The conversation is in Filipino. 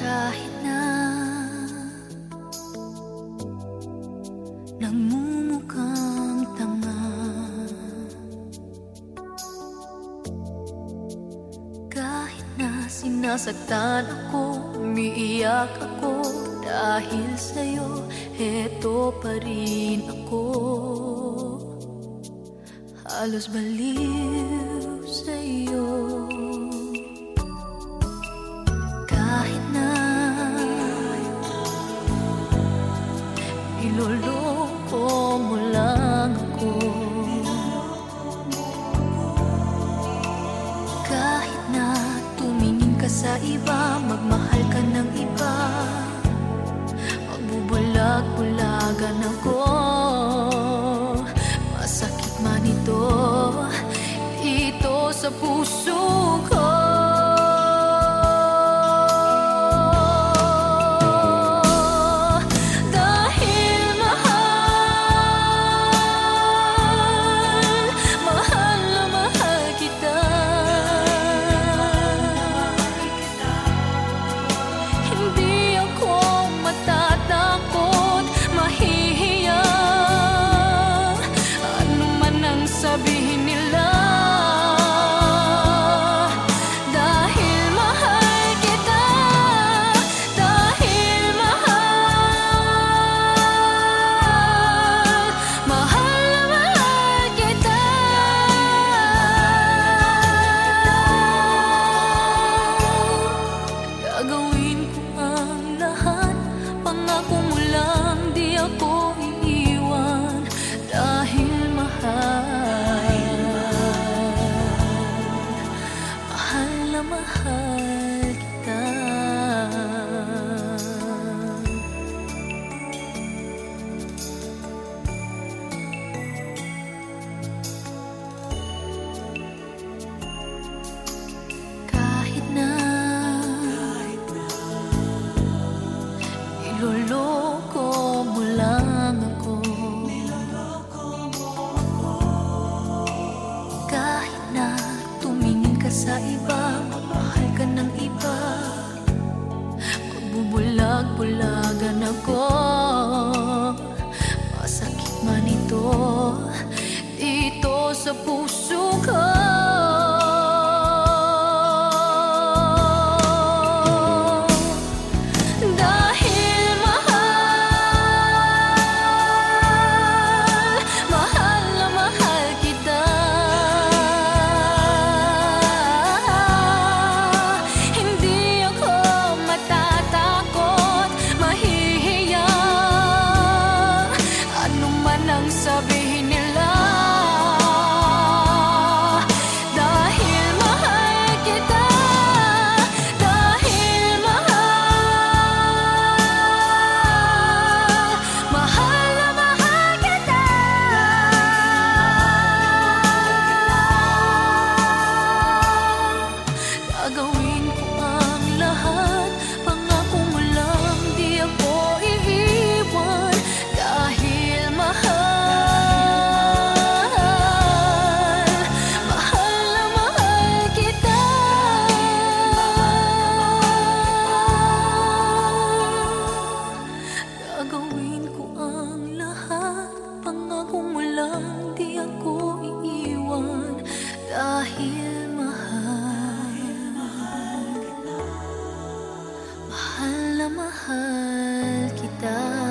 kahit na Nagmumukhang tanga Kahit na sinasaktan ako Umiiyak ako Dahil sa'yo Heto pa rin ako. Halos baliw sa'yo. Iloloko mo Kahit na tumingin ka iba Magmahal ka ng iba. Magbubulag-bulagan ako. Masakit man ito Ito sa puso ko Mahal Magbubulag-bulagan ako di ako iiwan dahil mahal. Mahal na mahal kita.